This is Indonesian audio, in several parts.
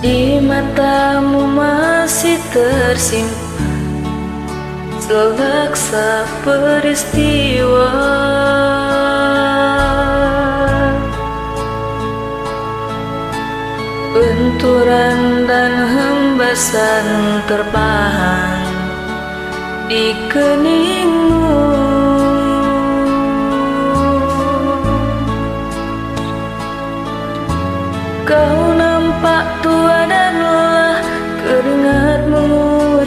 Di matamu masih tersimpan Selaksa peristiwa. Benturan dan hembasan terpahan Di keningmu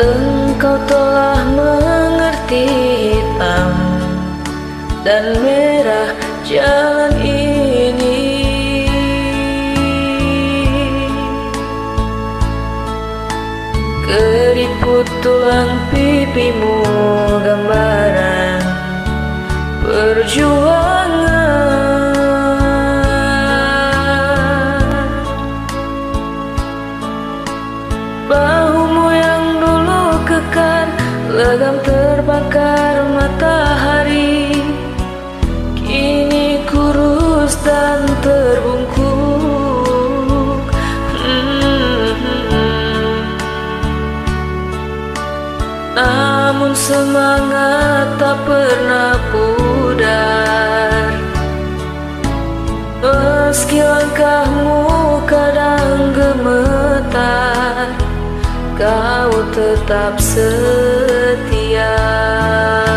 Engkau telah mengerti hitam dan merah jalan ini. Keriput tulang pipimu gambaran perjuangan terbakar matahari. Kini kurus dan terbungkuk. Hmm. Namun semangat tak pernah pudar. Meski langkahmu kadang gemetar Kau tetap setia olhar.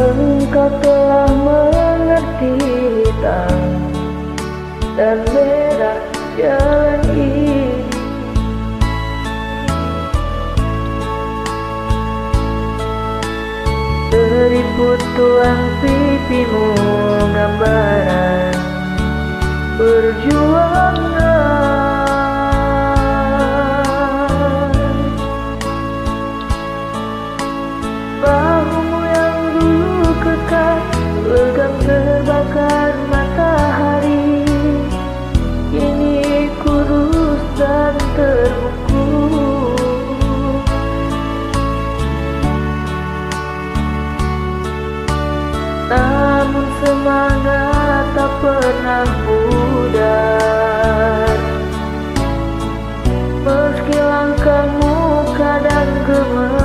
Engkau telah mengerti hitam dan merah jalan ini. Teriput tulang pipimu gambaran. Perjuangan pernah pudar. Meski langkahmu kadang gemetar